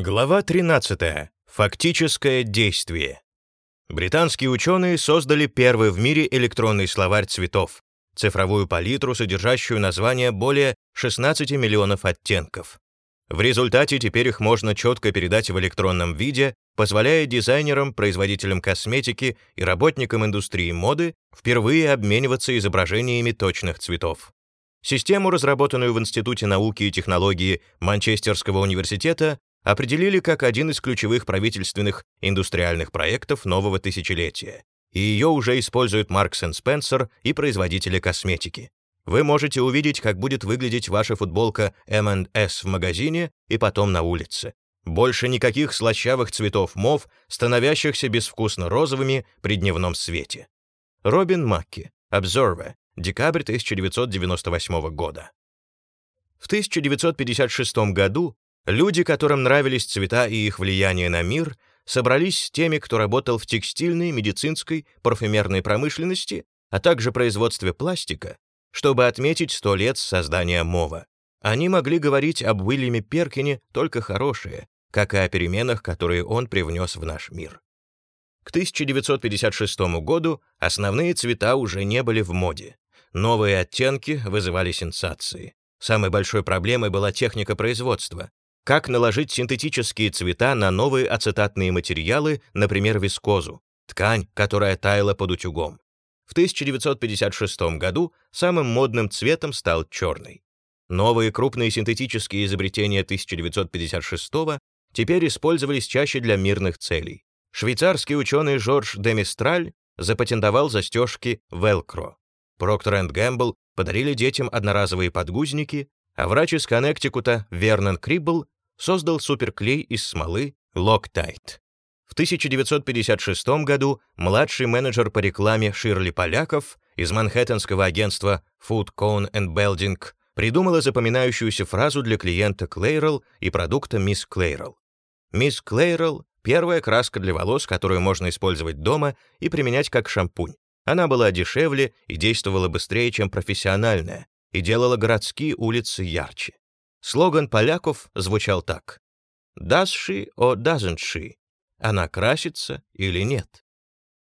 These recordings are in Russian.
Глава 13. Фактическое действие. Британские ученые создали первый в мире электронный словарь цветов, цифровую палитру, содержащую названия более 16 миллионов оттенков. В результате теперь их можно четко передать в электронном виде, позволяя дизайнерам, производителям косметики и работникам индустрии моды впервые обмениваться изображениями точных цветов. Систему, разработанную в Институте науки и технологии Манчестерского университета, определили как один из ключевых правительственных индустриальных проектов нового тысячелетия, и ее уже используют Marks Spencer и производители косметики. Вы можете увидеть, как будет выглядеть ваша футболка M&S в магазине и потом на улице. Больше никаких слащавых цветов мов, становящихся безвкусно розовыми при дневном свете. Робин Макки, Observer, декабрь 1998 года. В 1956 году Люди, которым нравились цвета и их влияние на мир, собрались с теми, кто работал в текстильной, медицинской, парфюмерной промышленности, а также производстве пластика, чтобы отметить сто лет создания МОВа. Они могли говорить об Уильяме Перкине только хорошее, как и о переменах, которые он привнес в наш мир. К 1956 году основные цвета уже не были в моде. Новые оттенки вызывали сенсации. Самой большой проблемой была техника производства. Как наложить синтетические цвета на новые ацетатные материалы, например, вискозу, ткань, которая таяла под утюгом. В 1956 году самым модным цветом стал черный. Новые крупные синтетические изобретения 1956 теперь использовались чаще для мирных целей. Швейцарский ученый Жорж де Мистраль запатентовал застежки Velcro. Procter Gamble подарили детям одноразовые подгузники, а врач из Коннектикута Вернон Криббл создал суперклей из смолы Loctite. В 1956 году младший менеджер по рекламе Ширли Поляков из манхэттенского агентства Food Cone and Building придумала запоминающуюся фразу для клиента Клейрел и продукта Miss Клейрел. Miss Клейрел — первая краска для волос, которую можно использовать дома и применять как шампунь. Она была дешевле и действовала быстрее, чем профессиональная, и делала городские улицы ярче. Слоган поляков звучал так. «Does she or doesn't she?» Она красится или нет?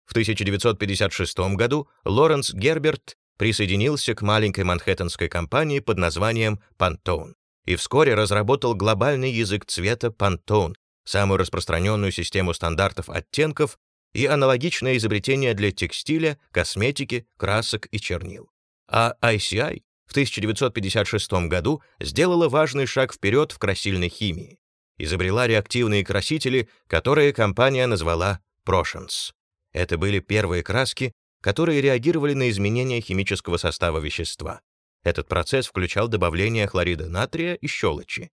В 1956 году Лоренс Герберт присоединился к маленькой манхэттенской компании под названием Pantone и вскоре разработал глобальный язык цвета Pantone, самую распространенную систему стандартов оттенков и аналогичное изобретение для текстиля, косметики, красок и чернил. А ICI в 1956 году сделала важный шаг вперед в красильной химии. Изобрела реактивные красители, которые компания назвала Protions. Это были первые краски, которые реагировали на изменения химического состава вещества. Этот процесс включал добавление хлорида натрия и щелочи.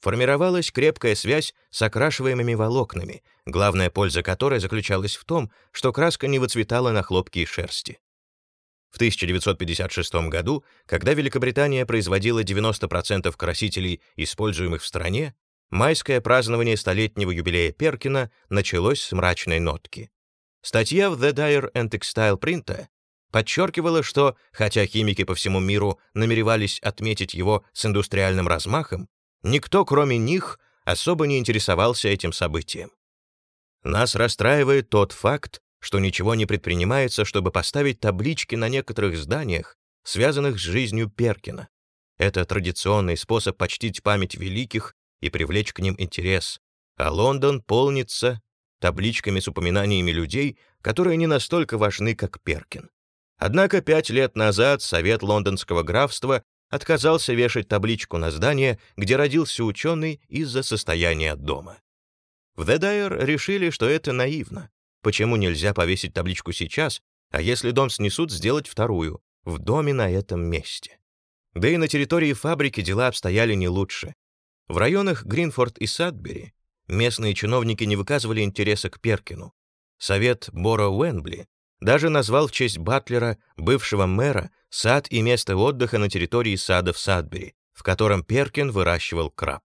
Формировалась крепкая связь с окрашиваемыми волокнами, главная польза которой заключалась в том, что краска не выцветала на хлопке и шерсти. В 1956 году, когда Великобритания производила 90% красителей, используемых в стране, майское празднование столетнего юбилея Перкина началось с мрачной нотки. Статья в The Dyer and Textile Print подчеркивала, что, хотя химики по всему миру намеревались отметить его с индустриальным размахом, никто, кроме них, особо не интересовался этим событием. Нас расстраивает тот факт, что ничего не предпринимается, чтобы поставить таблички на некоторых зданиях, связанных с жизнью Перкина. Это традиционный способ почтить память великих и привлечь к ним интерес, а Лондон полнится табличками с упоминаниями людей, которые не настолько важны, как Перкин. Однако пять лет назад Совет лондонского графства отказался вешать табличку на здание, где родился ученый из-за состояния дома. В The Dyer решили, что это наивно. Почему нельзя повесить табличку сейчас, а если дом снесут, сделать вторую, в доме на этом месте? Да и на территории фабрики дела обстояли не лучше. В районах Гринфорд и Садбери местные чиновники не выказывали интереса к Перкину. Совет Бора Уэнбли даже назвал в честь Батлера, бывшего мэра, сад и место отдыха на территории сада в Садбери, в котором Перкин выращивал краб.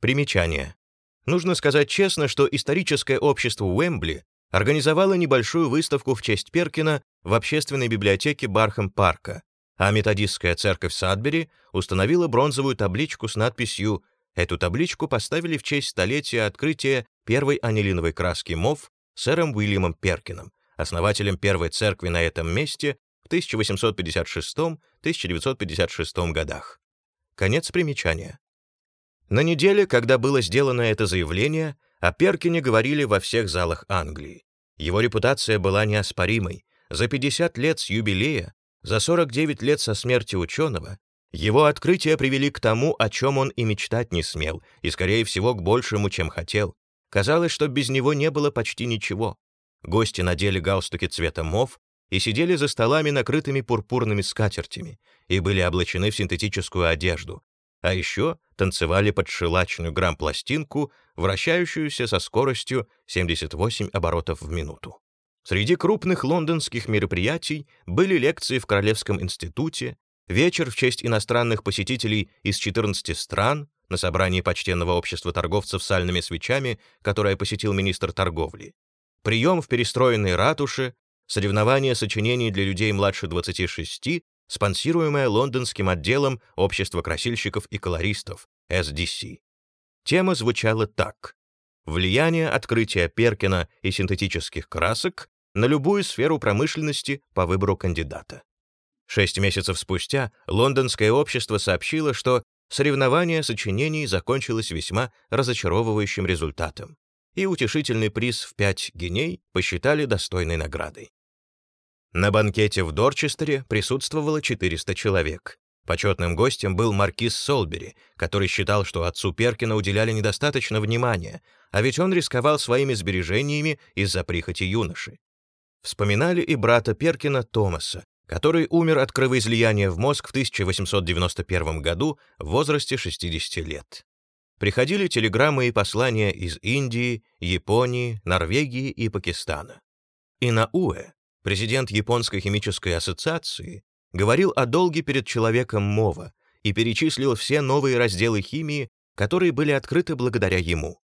Примечание. Нужно сказать честно, что историческое общество Уэмбли организовала небольшую выставку в честь Перкина в общественной библиотеке Бархэм-парка, а методистская церковь Садбери установила бронзовую табличку с надписью Эту табличку поставили в честь столетия открытия первой анилиновой краски МОВ сэром Уильямом Перкином, основателем первой церкви на этом месте в 1856-1956 годах. Конец примечания. На неделе, когда было сделано это заявление, о Перкине говорили во всех залах Англии. Его репутация была неоспоримой. За 50 лет с юбилея, за 49 лет со смерти ученого, его открытия привели к тому, о чем он и мечтать не смел, и, скорее всего, к большему, чем хотел. Казалось, что без него не было почти ничего. Гости надели галстуки цвета мов и сидели за столами, накрытыми пурпурными скатертями, и были облачены в синтетическую одежду, а еще танцевали под шелачную грамм-пластинку, вращающуюся со скоростью 78 оборотов в минуту. Среди крупных лондонских мероприятий были лекции в Королевском институте, вечер в честь иностранных посетителей из 14 стран на собрании почтенного общества торговцев сальными свечами, которое посетил министр торговли, прием в перестроенной ратуше, соревнования сочинений для людей младше 26, спонсируемое лондонским отделом Общества красильщиков и колористов, SDC. Тема звучала так. Влияние открытия Перкина и синтетических красок на любую сферу промышленности по выбору кандидата. Шесть месяцев спустя лондонское общество сообщило, что соревнование сочинений закончилось весьма разочаровывающим результатом, и утешительный приз в пять геней посчитали достойной наградой. На банкете в Дорчестере присутствовало 400 человек. Почетным гостем был маркиз Солбери, который считал, что отцу Перкина уделяли недостаточно внимания, а ведь он рисковал своими сбережениями из-за прихоти юноши. Вспоминали и брата Перкина Томаса, который умер от кровоизлияния в мозг в 1891 году в возрасте 60 лет. Приходили телеграммы и послания из Индии, Японии, Норвегии и Пакистана. И на Уэ, Президент Японской химической ассоциации говорил о долге перед человеком Мова и перечислил все новые разделы химии, которые были открыты благодаря ему.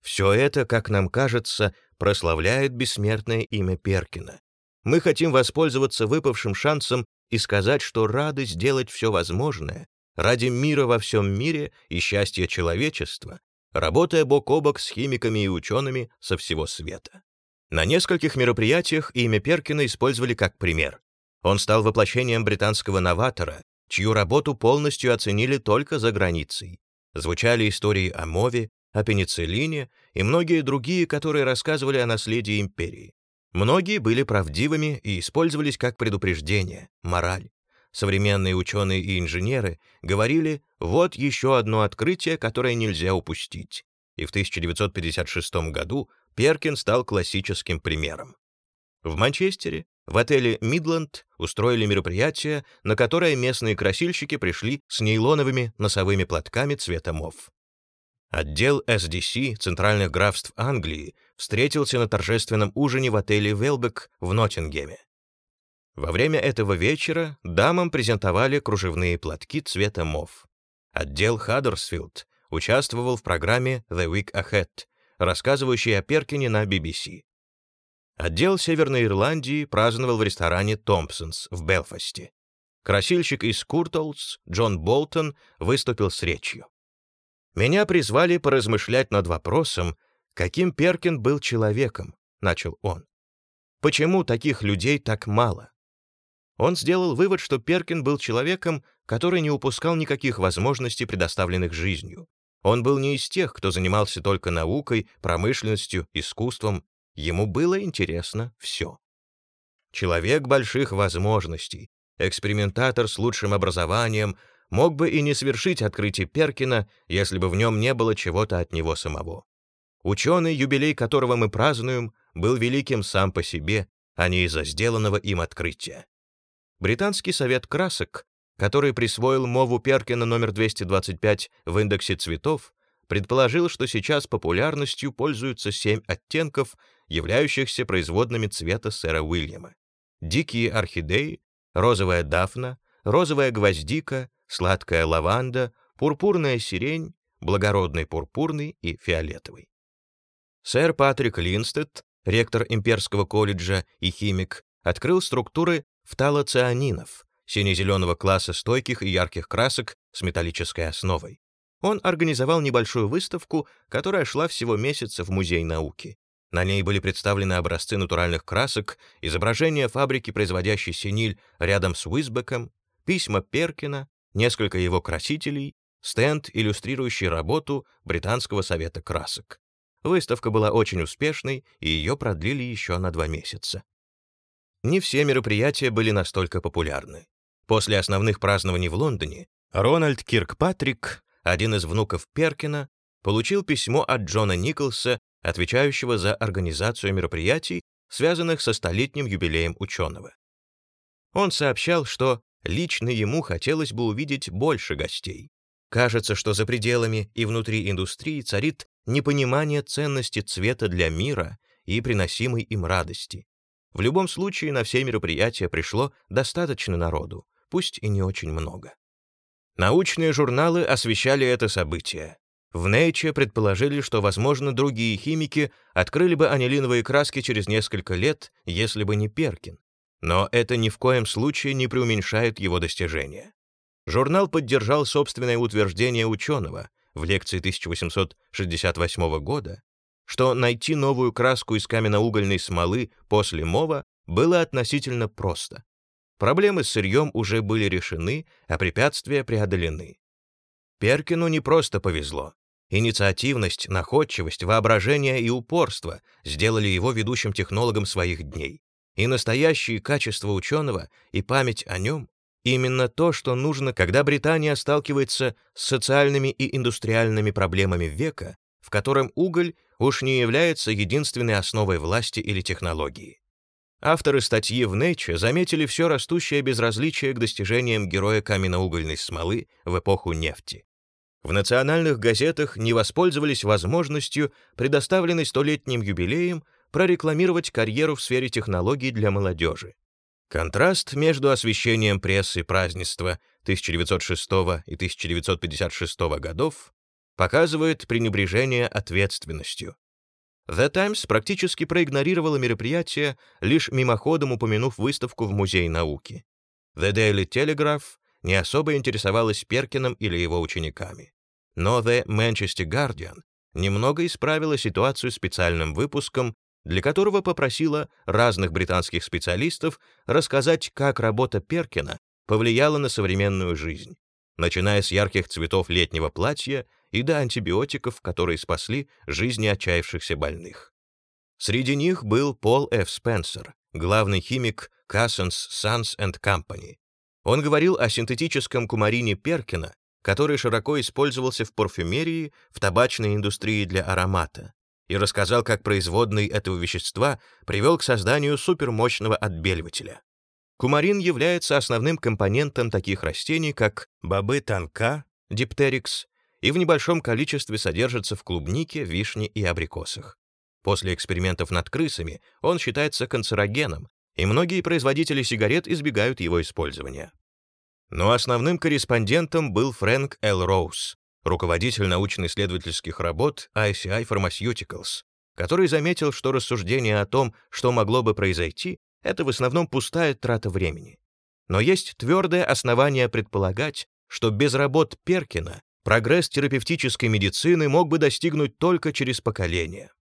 Все это, как нам кажется, прославляет бессмертное имя Перкина. Мы хотим воспользоваться выпавшим шансом и сказать, что рады сделать все возможное ради мира во всем мире и счастья человечества, работая бок о бок с химиками и учеными со всего света. На нескольких мероприятиях имя Перкина использовали как пример. Он стал воплощением британского новатора, чью работу полностью оценили только за границей. Звучали истории о мове, о пенициллине и многие другие, которые рассказывали о наследии империи. Многие были правдивыми и использовались как предупреждение, мораль. Современные ученые и инженеры говорили «вот еще одно открытие, которое нельзя упустить». И в 1956 году Перкин стал классическим примером. В Манчестере, в отеле «Мидленд» устроили мероприятие, на которое местные красильщики пришли с нейлоновыми носовыми платками цвета мов. Отдел SDC Центральных графств Англии встретился на торжественном ужине в отеле «Велбек» в Ноттингеме. Во время этого вечера дамам презентовали кружевные платки цвета мов. Отдел Хаддерсфилд участвовал в программе «The Week Ahead», рассказывающей о Перкине на BBC. Отдел Северной Ирландии праздновал в ресторане «Томпсонс» в Белфасте. Красильщик из Куртлс Джон Болтон выступил с речью. «Меня призвали поразмышлять над вопросом, каким Перкин был человеком», — начал он. «Почему таких людей так мало?» Он сделал вывод, что Перкин был человеком, который не упускал никаких возможностей, предоставленных жизнью. Он был не из тех, кто занимался только наукой, промышленностью, искусством. Ему было интересно все. Человек больших возможностей, экспериментатор с лучшим образованием, мог бы и не свершить открытие Перкина, если бы в нем не было чего-то от него самого. Ученый, юбилей которого мы празднуем, был великим сам по себе, а не из-за сделанного им открытия. Британский совет красок который присвоил мову Перкина номер 225 в индексе цветов, предположил, что сейчас популярностью пользуются семь оттенков, являющихся производными цвета сэра Уильяма. Дикие орхидеи, розовая дафна, розовая гвоздика, сладкая лаванда, пурпурная сирень, благородный пурпурный и фиолетовый. Сэр Патрик Линстед, ректор Имперского колледжа и химик, открыл структуры фталоцианинов, сине-зеленого класса стойких и ярких красок с металлической основой. он организовал небольшую выставку, которая шла всего месяц в Музей науки. На ней были представлены образцы натуральных красок, изображения фабрики, производящей синиль рядом с Уизбеком, письма Перкина, несколько его красителей, стенд, иллюстрирующий работу Британского совета красок. Выставка была очень успешной, и ее продлили еще на два месяца. Не все мероприятия были настолько популярны. После основных празднований в Лондоне Рональд Киркпатрик один из внуков Перкина, получил письмо от Джона Николса, отвечающего за организацию мероприятий, связанных со столетним юбилеем ученого. Он сообщал, что лично ему хотелось бы увидеть больше гостей. Кажется, что за пределами и внутри индустрии царит непонимание ценности цвета для мира и приносимой им радости. В любом случае на все мероприятия пришло достаточно народу, пусть и не очень много. Научные журналы освещали это событие. В Nature предположили, что, возможно, другие химики открыли бы анилиновые краски через несколько лет, если бы не Перкин. Но это ни в коем случае не преуменьшает его достижения. Журнал поддержал собственное утверждение ученого в лекции 1868 года, что найти новую краску из каменноугольной смолы после мова было относительно просто. Проблемы с сырьем уже были решены, а препятствия преодолены. Перкину не просто повезло. Инициативность, находчивость, воображение и упорство сделали его ведущим технологом своих дней. И настоящие качества ученого и память о нем — именно то, что нужно, когда Британия сталкивается с социальными и индустриальными проблемами века, в котором уголь уж не является единственной основой власти или технологии. Авторы статьи в Nature заметили все растущее безразличие к достижениям героя каменноугольной смолы в эпоху нефти. В национальных газетах не воспользовались возможностью, предоставленной столетним юбилеем, прорекламировать карьеру в сфере технологий для молодежи. Контраст между освещением прессы празднества 1906 и 1956 годов показывает пренебрежение ответственностью. The Times практически проигнорировала мероприятие, лишь мимоходом упомянув выставку в Музее науки. The Daily Telegraph не особо интересовалась Перкином или его учениками. Но The Manchester Guardian немного исправила ситуацию специальным выпуском, для которого попросила разных британских специалистов рассказать, как работа Перкина повлияла на современную жизнь, начиная с ярких цветов летнего платья и до антибиотиков, которые спасли жизни отчаявшихся больных. Среди них был Пол Ф. Спенсер, главный химик Cassens Sons and Company. Он говорил о синтетическом кумарине Перкина, который широко использовался в парфюмерии, в табачной индустрии для аромата, и рассказал, как производный этого вещества привел к созданию супермощного отбеливателя. Кумарин является основным компонентом таких растений, как бобы танка, диптерикс, и в небольшом количестве содержится в клубнике, вишне и абрикосах. После экспериментов над крысами он считается канцерогеном, и многие производители сигарет избегают его использования. Но основным корреспондентом был Фрэнк Л. Роуз, руководитель научно-исследовательских работ ICI Pharmaceuticals, который заметил, что рассуждение о том, что могло бы произойти, это в основном пустая трата времени. Но есть твердое основание предполагать, что без работ Перкина прогресс терапевтической медицины мог бы достигнуть только через поколения.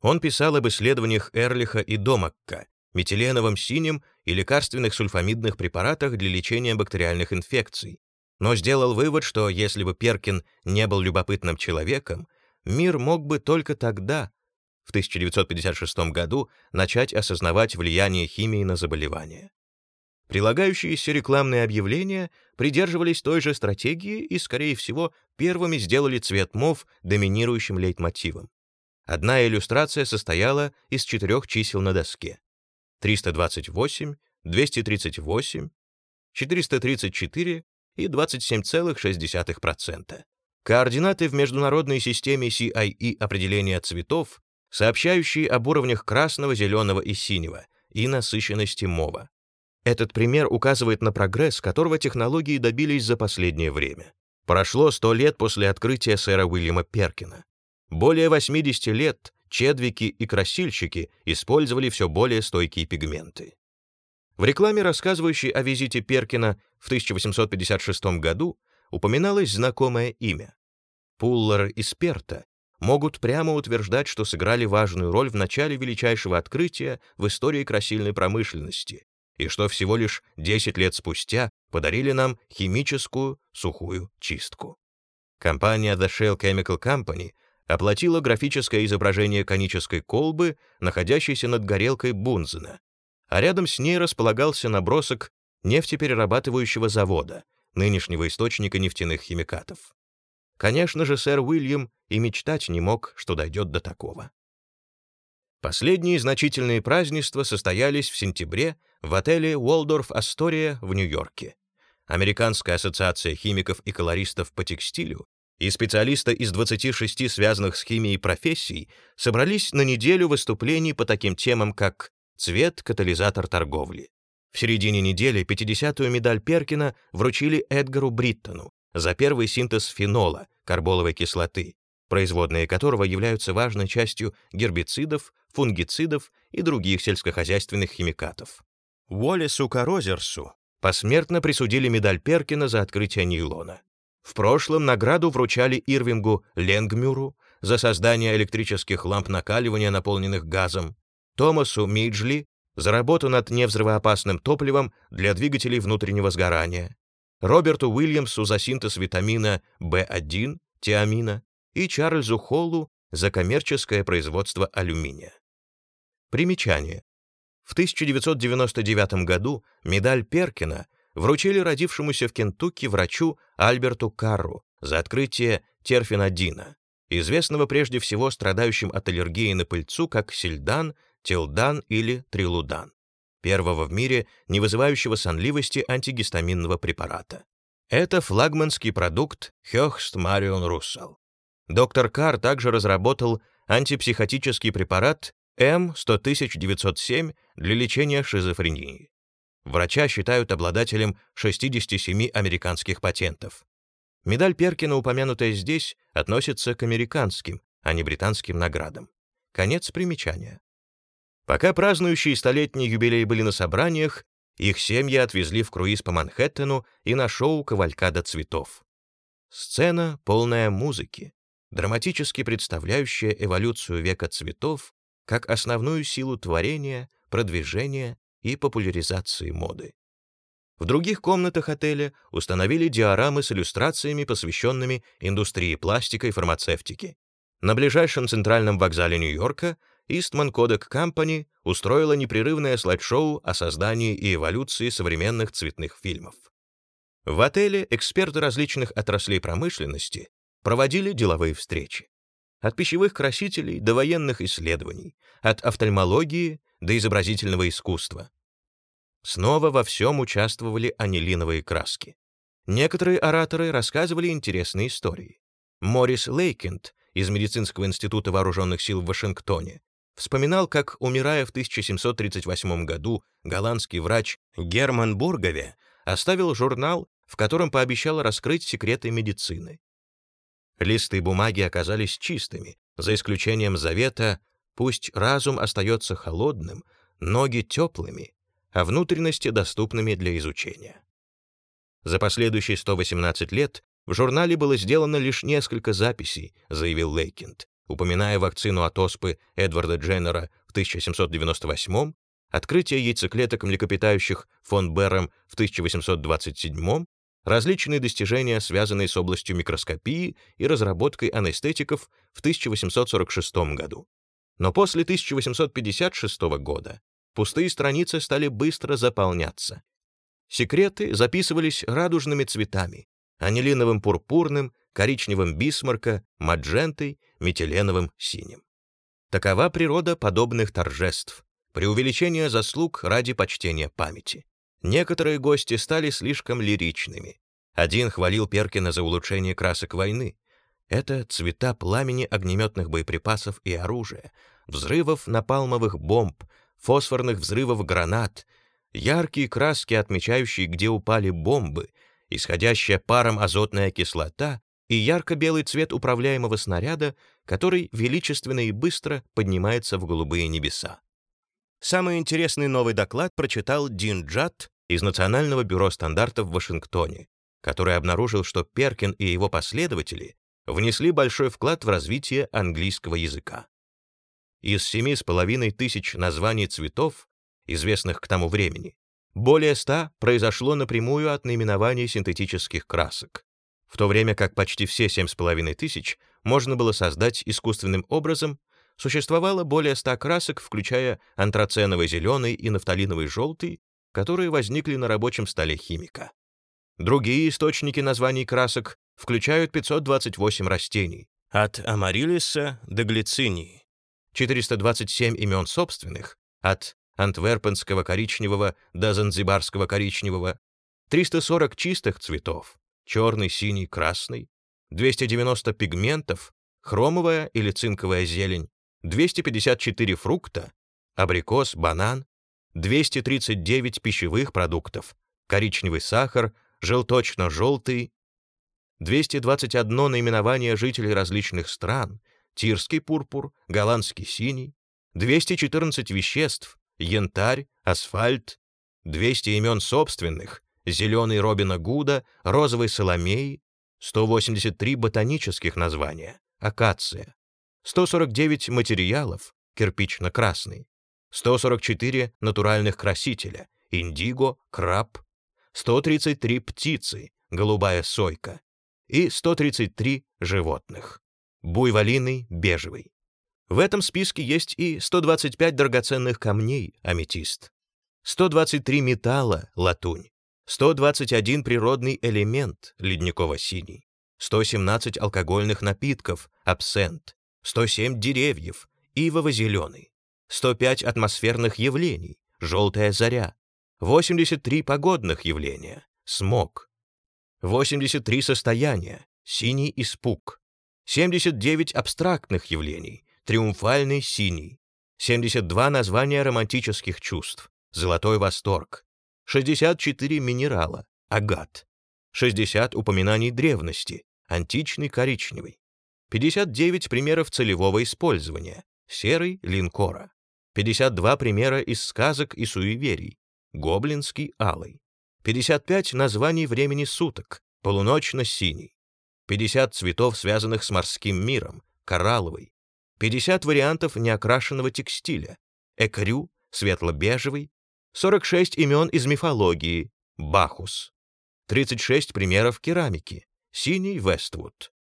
Он писал об исследованиях Эрлиха и Домакка, метиленовом синем и лекарственных сульфамидных препаратах для лечения бактериальных инфекций, но сделал вывод, что если бы Перкин не был любопытным человеком, мир мог бы только тогда, в 1956 году, начать осознавать влияние химии на заболевания. Прилагающиеся рекламные объявления придерживались той же стратегии и, скорее всего, первыми сделали цвет мов доминирующим лейтмотивом. Одна иллюстрация состояла из четырех чисел на доске. 328, 238, 434 и 27,6%. Координаты в международной системе CIE определения цветов, сообщающие об уровнях красного, зеленого и синего и насыщенности мова. Этот пример указывает на прогресс, которого технологии добились за последнее время. Прошло 100 лет после открытия сэра Уильяма Перкина. Более 80 лет чедвики и красильщики использовали все более стойкие пигменты. В рекламе, рассказывающей о визите Перкина в 1856 году, упоминалось знакомое имя Пуллер и Сперта могут прямо утверждать, что сыграли важную роль в начале величайшего открытия в истории красильной промышленности и что всего лишь 10 лет спустя подарили нам химическую сухую чистку. Компания The Shell Chemical Company оплатила графическое изображение конической колбы, находящейся над горелкой Бунзена, а рядом с ней располагался набросок нефтеперерабатывающего завода, нынешнего источника нефтяных химикатов. Конечно же, сэр Уильям и мечтать не мог, что дойдет до такого. Последние значительные празднества состоялись в сентябре в отеле Уолдорф Астория в Нью-Йорке. Американская ассоциация химиков и колористов по текстилю и специалисты из 26 связанных с химией профессий собрались на неделю выступлений по таким темам, как «Цвет – катализатор торговли». В середине недели 50-ю медаль Перкина вручили Эдгару Бриттону за первый синтез фенола, карболовой кислоты, производные которого являются важной частью гербицидов, фунгицидов и других сельскохозяйственных химикатов. Уоллесу Карозерсу посмертно присудили медаль Перкина за открытие нейлона. В прошлом награду вручали Ирвингу Ленгмюру за создание электрических ламп накаливания, наполненных газом, Томасу Миджли за работу над невзрывоопасным топливом для двигателей внутреннего сгорания, Роберту Уильямсу за синтез витамина В1, тиамина, и Чарльзу Холлу за коммерческое производство алюминия. Примечание. В 1999 году медаль Перкина вручили родившемуся в Кентукки врачу Альберту Карру за открытие терфенадина, известного прежде всего страдающим от аллергии на пыльцу как сельдан, телдан или трилудан, первого в мире не вызывающего сонливости антигистаминного препарата. Это флагманский продукт Хёхст Марион Руссел. Доктор Карр также разработал антипсихотический препарат М-100907 для лечения шизофрении. Врача считают обладателем 67 американских патентов. Медаль Перкина, упомянутая здесь, относится к американским, а не британским наградам. Конец примечания. Пока празднующие столетний юбилей были на собраниях, их семьи отвезли в круиз по Манхэттену и на шоу «Кавалькада цветов». Сцена, полная музыки, драматически представляющая эволюцию века цветов как основную силу творения, продвижения и популяризации моды. В других комнатах отеля установили диорамы с иллюстрациями, посвященными индустрии пластика и фармацевтики. На ближайшем центральном вокзале Нью-Йорка Eastman Kodak Company устроила непрерывное слайд-шоу о создании и эволюции современных цветных фильмов. В отеле эксперты различных отраслей промышленности проводили деловые встречи. От пищевых красителей до военных исследований, от офтальмологии до изобразительного искусства. Снова во всем участвовали анилиновые краски. Некоторые ораторы рассказывали интересные истории. Морис Лейкенд из Медицинского института вооруженных сил в Вашингтоне вспоминал, как, умирая в 1738 году, голландский врач Герман Бургаве оставил журнал, в котором пообещал раскрыть секреты медицины. Листы бумаги оказались чистыми, за исключением завета Пусть разум остается холодным, ноги теплыми, а внутренности доступными для изучения. За последующие 118 лет в журнале было сделано лишь несколько записей, заявил Лейкинд, упоминая вакцину от оспы Эдварда Дженнера в 1798 открытие яйцеклеток млекопитающих фон Берром в 1827 различные достижения, связанные с областью микроскопии и разработкой анестетиков в 1846 году. Но после 1856 года пустые страницы стали быстро заполняться. Секреты записывались радужными цветами, анилиновым пурпурным, коричневым бисмарка, маджентой, метиленовым синим. Такова природа подобных торжеств, преувеличение заслуг ради почтения памяти. Некоторые гости стали слишком лиричными. Один хвалил Перкина за улучшение красок войны, это цвета пламени огнеметных боеприпасов и оружия, взрывов напалмовых бомб, фосфорных взрывов гранат, яркие краски, отмечающие, где упали бомбы, исходящая паром азотная кислота и ярко-белый цвет управляемого снаряда, который величественно и быстро поднимается в голубые небеса. Самый интересный новый доклад прочитал Дин Джад из Национального бюро стандартов в Вашингтоне, который обнаружил, что Перкин и его последователи внесли большой вклад в развитие английского языка. Из семи с половиной тысяч названий цветов, известных к тому времени, более ста произошло напрямую от наименований синтетических красок, в то время как почти все семь с половиной тысяч можно было создать искусственным образом, существовало более ста красок, включая антраценовый зеленый и нафталиновый желтый, которые возникли на рабочем столе химика. Другие источники названий красок включают 528 растений, от амарилиса до глицинии, 427 имен собственных, от антверпенского коричневого до занзибарского коричневого, 340 чистых цветов, черный, синий, красный, 290 пигментов, хромовая или цинковая зелень, 254 фрукта, абрикос, банан, 239 пищевых продуктов, коричневый сахар, желточно-желтый, 221 наименование жителей различных стран, тирский пурпур, голландский синий, 214 веществ, янтарь, асфальт, 200 имен собственных, зеленый Робина Гуда, розовый Соломей, 183 ботанических названия, акация, 149 материалов, кирпично-красный, 144 натуральных красителя, индиго, краб, 133 птицы, голубая сойка и 133 животных, буйволиный, бежевый. В этом списке есть и 125 драгоценных камней, аметист, 123 металла, латунь, 121 природный элемент, ледниково-синий, 117 алкогольных напитков, абсент, 107 деревьев, ивово-зеленый, 105 атмосферных явлений, желтая заря, 83 погодных явления, смог, 83 состояния, синий испуг, 79 абстрактных явлений, триумфальный синий, 72 названия романтических чувств, золотой восторг, 64 минерала, агат, 60 упоминаний древности, античный коричневый, 59 примеров целевого использования, серый линкора, 52 примера из сказок и суеверий, гоблинский алый, 55 названий времени суток, полуночно-синий, 50 цветов, связанных с морским миром, коралловый, 50 вариантов неокрашенного текстиля, экрю, светло-бежевый, 46 имен из мифологии, Бахус, 36 примеров керамики, синий Вествуд,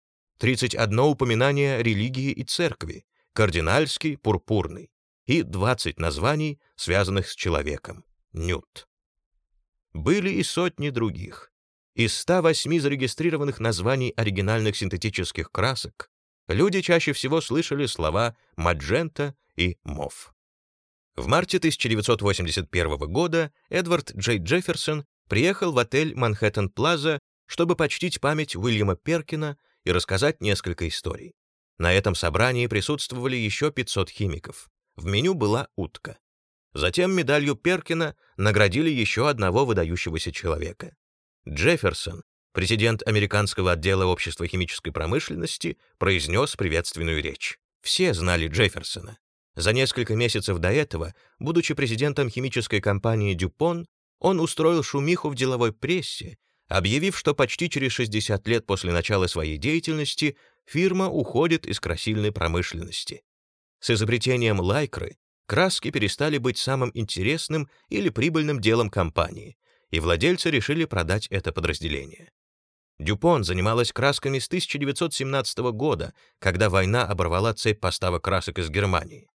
31 упоминание религии и церкви, кардинальский, пурпурный, и 20 названий, связанных с человеком, Нют. Были и сотни других. Из 108 зарегистрированных названий оригинальных синтетических красок люди чаще всего слышали слова «маджента» и «мов». В марте 1981 года Эдвард Джей Джефферсон приехал в отель «Манхэттен Плаза», чтобы почтить память Уильяма Перкина и рассказать несколько историй. На этом собрании присутствовали еще 500 химиков. В меню была утка. Затем медалью Перкина наградили еще одного выдающегося человека. Джефферсон, президент американского отдела общества химической промышленности, произнес приветственную речь. Все знали Джефферсона. За несколько месяцев до этого, будучи президентом химической компании «Дюпон», он устроил шумиху в деловой прессе объявив, что почти через 60 лет после начала своей деятельности фирма уходит из красильной промышленности. С изобретением лайкры краски перестали быть самым интересным или прибыльным делом компании, и владельцы решили продать это подразделение. Дюпон занималась красками с 1917 года, когда война оборвала цепь поставок красок из Германии.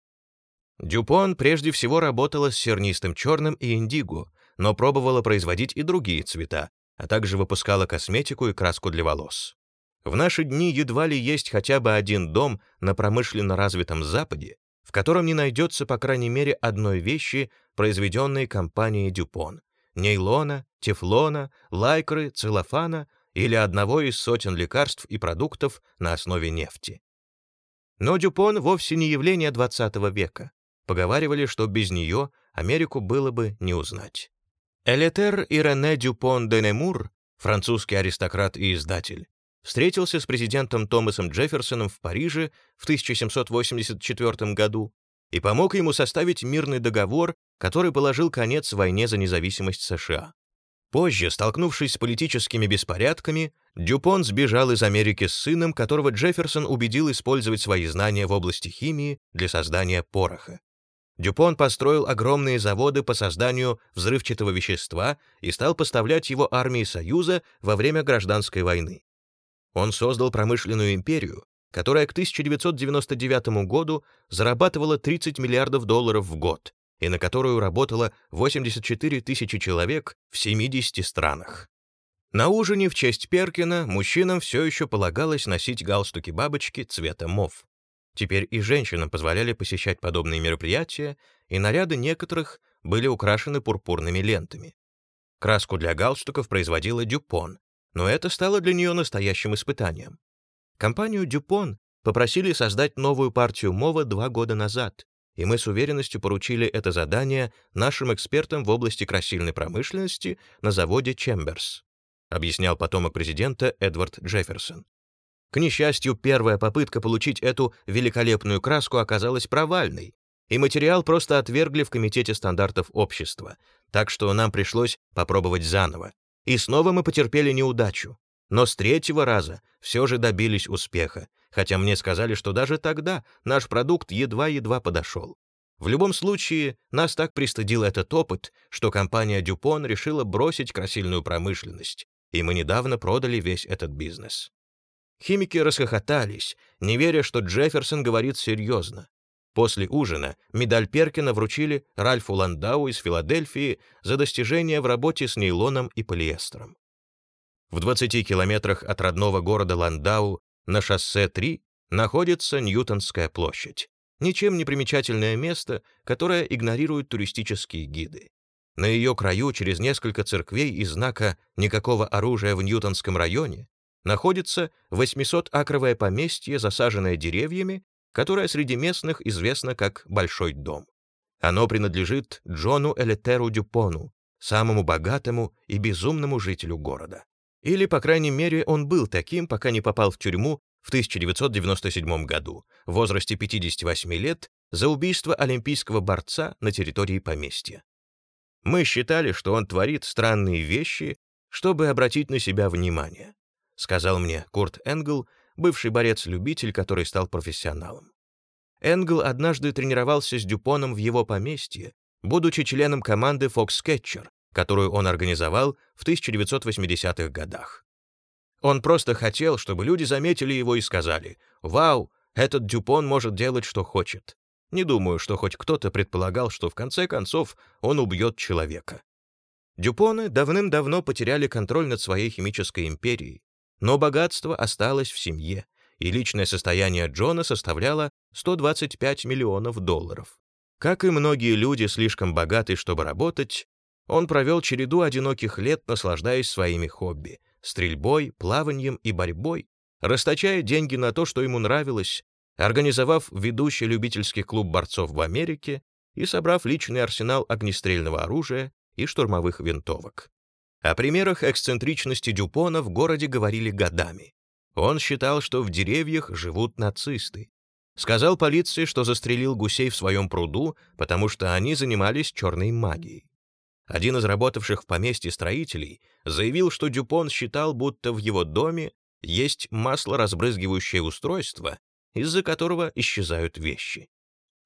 Дюпон прежде всего работала с сернистым черным и индиго, но пробовала производить и другие цвета, а также выпускала косметику и краску для волос. В наши дни едва ли есть хотя бы один дом на промышленно развитом Западе, в котором не найдется по крайней мере одной вещи, произведенной компанией Дюпон — нейлона, тефлона, лайкры, целлофана или одного из сотен лекарств и продуктов на основе нефти. Но Дюпон вовсе не явление XX века. Поговаривали, что без нее Америку было бы не узнать. Элетер и Рене Дюпон де Немур, французский аристократ и издатель, встретился с президентом Томасом Джефферсоном в Париже в 1784 году и помог ему составить мирный договор, который положил конец войне за независимость США. Позже, столкнувшись с политическими беспорядками, Дюпон сбежал из Америки с сыном, которого Джефферсон убедил использовать свои знания в области химии для создания пороха. Дюпон построил огромные заводы по созданию взрывчатого вещества и стал поставлять его армии Союза во время гражданской войны. Он создал промышленную империю, которая к 1999 году зарабатывала 30 миллиардов долларов в год и на которую работало 84 тысячи человек в 70 странах. На ужине в честь Перкина мужчинам все еще полагалось носить галстуки-бабочки цвета мов. Теперь и женщинам позволяли посещать подобные мероприятия, и наряды некоторых были украшены пурпурными лентами. Краску для галстуков производила Дюпон, но это стало для нее настоящим испытанием. Компанию Дюпон попросили создать новую партию мова два года назад, и мы с уверенностью поручили это задание нашим экспертам в области красильной промышленности на заводе Чемберс объяснял потомок президента Эдвард Джефферсон. К несчастью, первая попытка получить эту великолепную краску оказалась провальной, и материал просто отвергли в Комитете стандартов общества, так что нам пришлось попробовать заново. И снова мы потерпели неудачу. Но с третьего раза все же добились успеха, хотя мне сказали, что даже тогда наш продукт едва-едва подошел. В любом случае, нас так пристыдил этот опыт, что компания Дюпон решила бросить красильную промышленность и мы недавно продали весь этот бизнес. Химики расхохотались, не веря, что Джефферсон говорит серьезно. После ужина медаль Перкина вручили Ральфу Ландау из Филадельфии за достижения в работе с нейлоном и полиэстером. В 20 километрах от родного города Ландау на шоссе 3 находится Ньютонская площадь, ничем не примечательное место, которое игнорируют туристические гиды. На ее краю, через несколько церквей и знака «Никакого оружия в Ньютонском районе», находится 800-акровое поместье, засаженное деревьями, которое среди местных известно как Большой дом. Оно принадлежит Джону Элетеру Дюпону, самому богатому и безумному жителю города. Или, по крайней мере, он был таким, пока не попал в тюрьму в 1997 году, в возрасте 58 лет, за убийство олимпийского борца на территории поместья. Мы считали, что он творит странные вещи, чтобы обратить на себя внимание, сказал мне Курт Энгл, бывший борец-любитель, который стал профессионалом. Энгл однажды тренировался с Дюпоном в его поместье, будучи членом команды Foxcatcher, которую он организовал в 1980-х годах. Он просто хотел, чтобы люди заметили его и сказали «Вау, этот Дюпон может делать, что хочет». Не думаю, что хоть кто-то предполагал, что в конце концов он убьет человека. Дюпоны давным-давно потеряли контроль над своей химической империей, но богатство осталось в семье, и личное состояние Джона составляло 125 миллионов долларов. Как и многие люди, слишком богатые, чтобы работать, он провел череду одиноких лет, наслаждаясь своими хобби — стрельбой, плаванием и борьбой, расточая деньги на то, что ему нравилось, организовав ведущий любительский клуб борцов в Америке и собрав личный арсенал огнестрельного оружия и штурмовых винтовок. О примерах эксцентричности Дюпона в городе говорили годами. Он считал, что в деревьях живут нацисты. Сказал полиции, что застрелил гусей в своем пруду, потому что они занимались черной магией. Один из работавших в поместье строителей заявил, что Дюпон считал, будто в его доме есть масло-разбрызгивающее устройство, из-за которого исчезают вещи.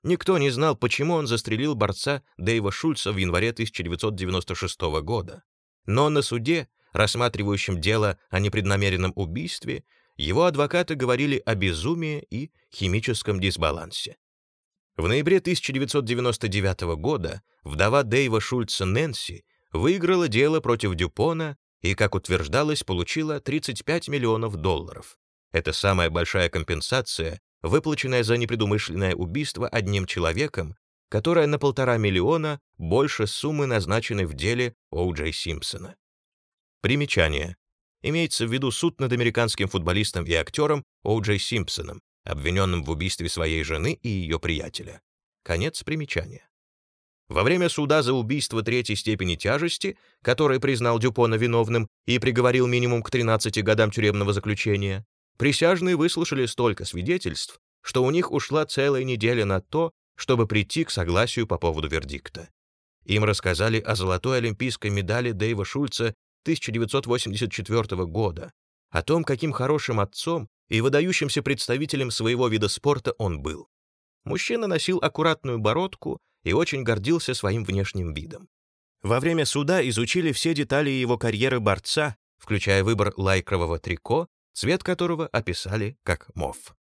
Никто не знал, почему он застрелил борца Дэйва Шульца в январе 1996 года. Но на суде, рассматривающем дело о непреднамеренном убийстве, его адвокаты говорили о безумии и химическом дисбалансе. В ноябре 1999 года вдова Дэйва Шульца Нэнси выиграла дело против Дюпона и, как утверждалось, получила 35 миллионов долларов. Это самая большая компенсация, выплаченная за непредумышленное убийство одним человеком, которая на полтора миллиона больше суммы, назначенной в деле О. Джей Симпсона. Примечание. Имеется в виду суд над американским футболистом и актером О. Джей Симпсоном, обвиненным в убийстве своей жены и ее приятеля. Конец примечания. Во время суда за убийство третьей степени тяжести, который признал Дюпона виновным и приговорил минимум к 13 годам тюремного заключения, Присяжные выслушали столько свидетельств, что у них ушла целая неделя на то, чтобы прийти к согласию по поводу вердикта. Им рассказали о золотой олимпийской медали Дэйва Шульца 1984 года, о том, каким хорошим отцом и выдающимся представителем своего вида спорта он был. Мужчина носил аккуратную бородку и очень гордился своим внешним видом. Во время суда изучили все детали его карьеры борца, включая выбор лайкрового трико, цвет которого описали как мов.